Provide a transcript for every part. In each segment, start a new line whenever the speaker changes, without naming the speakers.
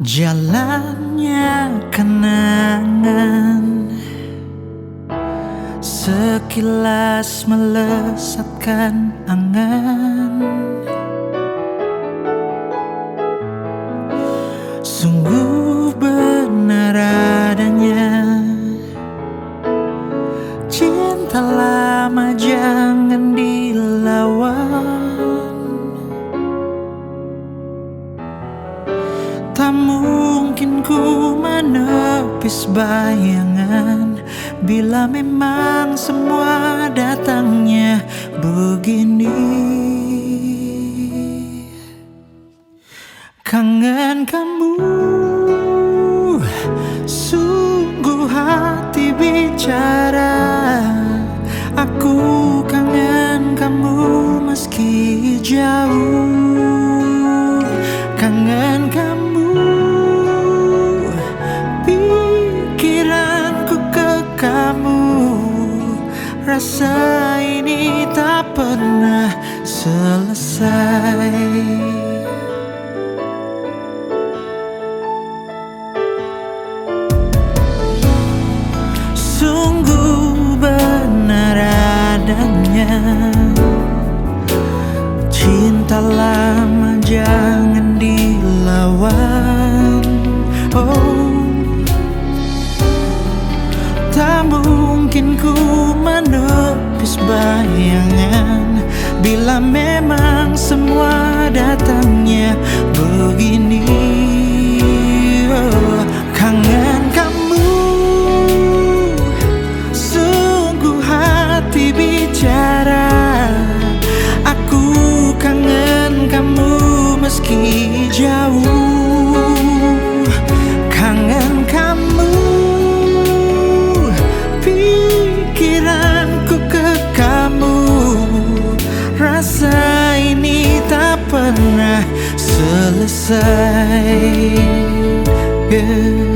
Jalannya kenangan Sekilas melesatkan angan Tak mungkin ku menepis bayangan. Bila memang semua datangnya begini. Kangen kamu. Sungguh hati bicara. Aku kangen kamu meski jauh. Kangen Rasa ini tak pernah selesai. Sungguh benar adanya Cinta lama jangan dilawan semua datangnya. Begini Oh, Kangen kamu. Sungguh hati bicara. Aku kangen kamu meski jauh side. Yeah.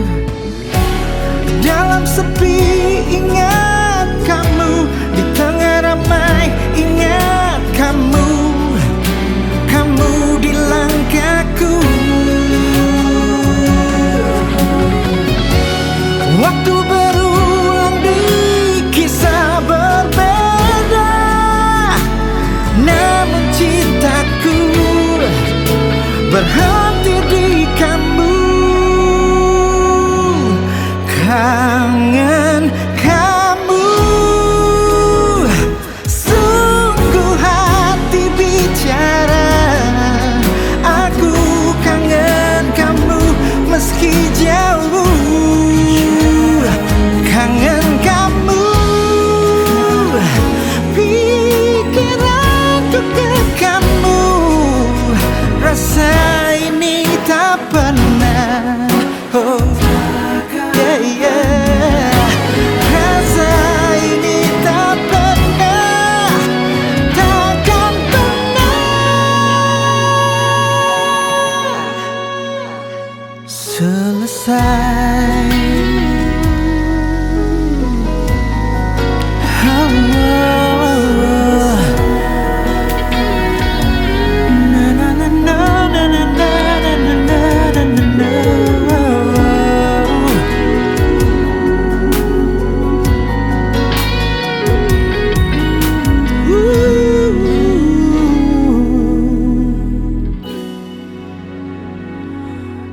time.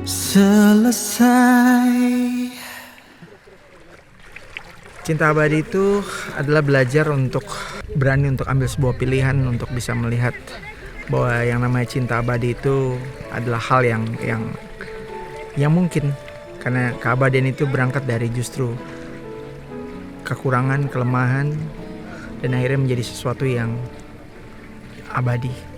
Selesai
Cinta abadi itu adalah belajar untuk berani untuk ambil sebuah pilihan untuk bisa melihat bahwa yang namanya cinta abadi itu adalah hal yang yang yang mungkin karena keabadian itu berangkat dari justru kekurangan, kelemahan dan akhirnya menjadi sesuatu yang abadi.